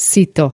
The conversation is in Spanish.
Cito,